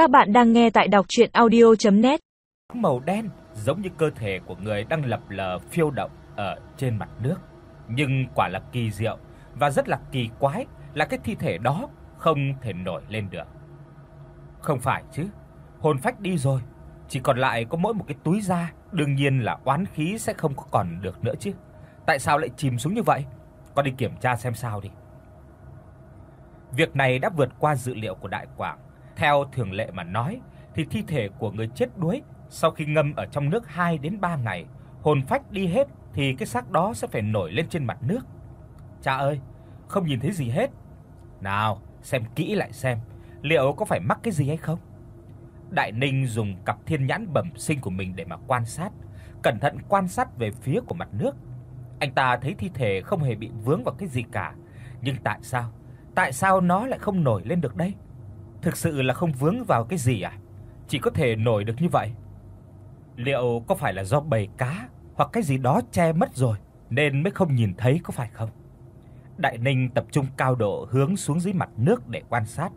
Các bạn đang nghe tại đọc audio net Màu đen giống như cơ thể của người đang lập lờ phiêu động ở trên mặt nước. Nhưng quả là kỳ diệu và rất là kỳ quái là cái thi thể đó không thể nổi lên được. Không phải chứ? Hồn phách đi rồi, chỉ còn lại có mỗi một cái túi da, đương nhiên là oán khí sẽ không có còn được nữa chứ. Tại sao lại chìm xuống như vậy? Con đi kiểm tra xem sao đi. Việc này đã vượt qua dự liệu của Đại Quảng. Theo thường lệ mà nói thì thi thể của người chết đuối sau khi ngâm ở trong nước 2 đến 3 ngày, hồn phách đi hết thì cái xác đó sẽ phải nổi lên trên mặt nước. Cha ơi, không nhìn thấy gì hết. Nào, xem kỹ lại xem, liệu có phải mắc cái gì hay không? Đại Ninh dùng cặp thiên nhãn bẩm sinh của mình để mà quan sát, cẩn thận quan sát về phía của mặt nước. Anh ta thấy thi thể không hề bị vướng vào cái gì cả, nhưng tại sao? Tại sao nó lại không nổi lên được đây? Thực sự là không vướng vào cái gì à? Chỉ có thể nổi được như vậy. Liệu có phải là do bầy cá hoặc cái gì đó che mất rồi nên mới không nhìn thấy có phải không? Đại Ninh tập trung cao độ hướng xuống dưới mặt nước để quan sát.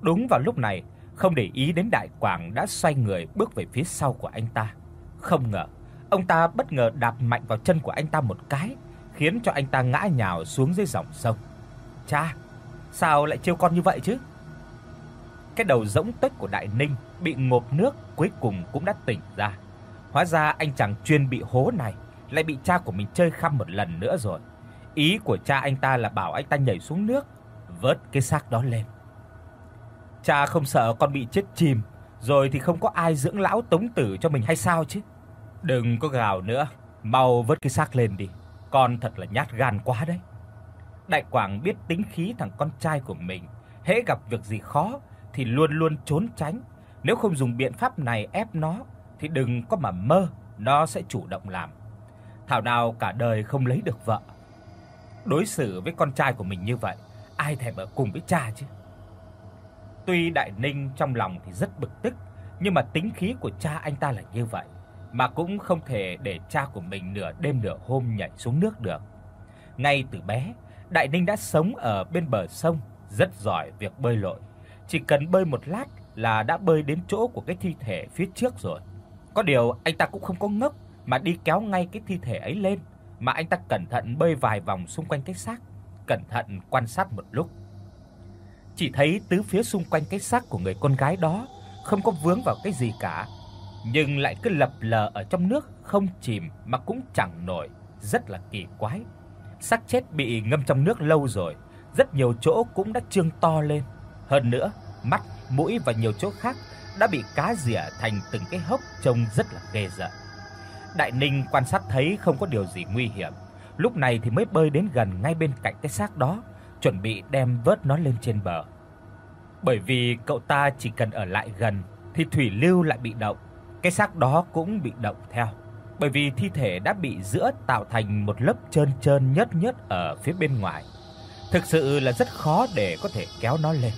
Đúng vào lúc này, không để ý đến Đại Quảng đã xoay người bước về phía sau của anh ta. Không ngờ, ông ta bất ngờ đạp mạnh vào chân của anh ta một cái, khiến cho anh ta ngã nhào xuống dưới dòng sông. "Cha, sao lại trêu con như vậy chứ?" Cái đầu rỗng tuếch của Đại Ninh bị ngộp nước cuối cùng cũng đã tỉnh ra. Hóa ra anh chàng chuyên bị hố này lại bị cha của mình chơi khăm một lần nữa rồi. Ý của cha anh ta là bảo anh ta nhảy xuống nước, vớt cái xác đó lên. Cha không sợ con bị chết chìm, rồi thì không có ai dưỡng lão tống tử cho mình hay sao chứ? Đừng có gào nữa, mau vớt cái xác lên đi, con thật là nhát gan quá đấy. Đại Quảng biết tính khí thằng con trai của mình, hễ gặp việc gì khó thì luôn luôn trốn tránh, nếu không dùng biện pháp này ép nó thì đừng có mà mơ nó sẽ chủ động làm. Thảo nào cả đời không lấy được vợ. Đối xử với con trai của mình như vậy, ai thèm ở cùng với cha chứ. Tuy Đại Ninh trong lòng thì rất bực tức, nhưng mà tính khí của cha anh ta là như vậy, mà cũng không thể để cha của mình nửa đêm nửa hôm nhảy xuống nước được. Ngay từ bé, Đại Ninh đã sống ở bên bờ sông, rất giỏi việc bơi lội. Chỉ cần bơi một lát là đã bơi đến chỗ của cái thi thể phía trước rồi. Có điều anh ta cũng không có ngốc mà đi kéo ngay cái thi thể ấy lên, mà anh ta cẩn thận bơi vài vòng xung quanh cái xác, cẩn thận quan sát một lúc. Chỉ thấy tứ phía xung quanh cái xác của người con gái đó không có vướng vào cái gì cả, nhưng lại cứ lập lờ ở trong nước, không chìm mà cũng chẳng nổi, rất là kỳ quái. Xác chết bị ngâm trong nước lâu rồi, rất nhiều chỗ cũng đã trương to lên. Hơn nữa, mắt, mũi và nhiều chỗ khác đã bị cá rỉa thành từng cái hốc trông rất là ghê rợn. Đại Ninh quan sát thấy không có điều gì nguy hiểm, lúc này thì mới bơi đến gần ngay bên cạnh cái xác đó, chuẩn bị đem vớt nó lên trên bờ. Bởi vì cậu ta chỉ cần ở lại gần thì thủy lưu lại bị động, cái xác đó cũng bị động theo. Bởi vì thi thể đã bị giữa tạo thành một lớp trơn trơn nhớt nhớt ở phía bên ngoài. Thực sự là rất khó để có thể kéo nó lên.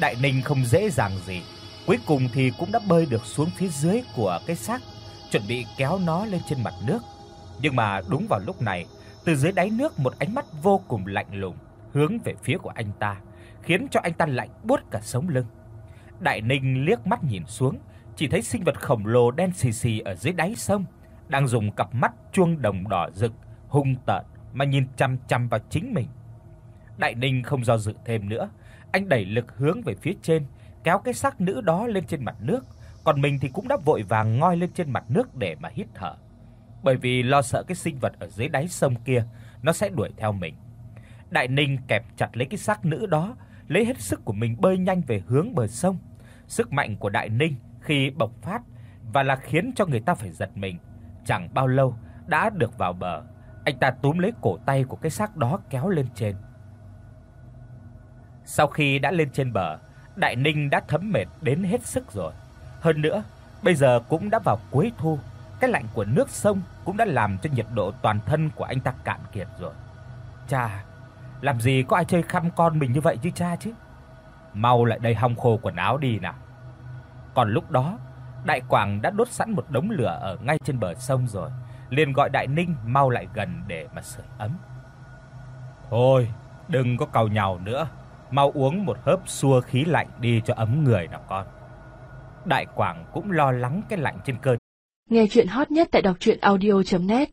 Đại Ninh không dễ dàng gì, cuối cùng thì cũng đã bơi được xuống phía dưới của cái xác, chuẩn bị kéo nó lên trên mặt nước. Nhưng mà đúng vào lúc này, từ dưới đáy nước một ánh mắt vô cùng lạnh lùng hướng về phía của anh ta, khiến cho anh ta lạnh buốt cả sống lưng. Đại Ninh liếc mắt nhìn xuống, chỉ thấy sinh vật khổng lồ đen xì xì ở dưới đáy sông, đang dùng cặp mắt chuông đồng đỏ rực hung tợn mà nhìn chằm chằm vào chính mình. Đại Ninh không do dự thêm nữa, anh đẩy lực hướng về phía trên, kéo cái xác nữ đó lên trên mặt nước, còn mình thì cũng đã vội vàng ngoi lên trên mặt nước để mà hít thở. Bởi vì lo sợ cái sinh vật ở dưới đáy sông kia nó sẽ đuổi theo mình. Đại Ninh kẹp chặt lấy cái xác nữ đó, lấy hết sức của mình bơi nhanh về hướng bờ sông. Sức mạnh của Đại Ninh khi bộc phát và là khiến cho người ta phải giật mình. Chẳng bao lâu đã được vào bờ, anh ta túm lấy cổ tay của cái xác đó kéo lên trên. Sau khi đã lên trên bờ, Đại Ninh đã thấm mệt đến hết sức rồi. Hơn nữa, bây giờ cũng đã vào cuối thu, cái lạnh của nước sông cũng đã làm cho nhiệt độ toàn thân của anh ta cạn kiệt rồi. Cha, làm gì có ai chơi khăm con mình như vậy chứ cha chứ? Mau lại đây hong khô quần áo đi nào. Còn lúc đó, Đại Quảng đã đốt sẵn một đống lửa ở ngay trên bờ sông rồi, liền gọi Đại Ninh mau lại gần để mà sưởi ấm. Thôi, đừng có càu nhàu nữa, mau uống một hớp xua khí lạnh đi cho ấm người nào con. Đại Quảng cũng lo lắng cái lạnh trên cơ. Nghe truyện hot nhất tại doctruyenaudio.net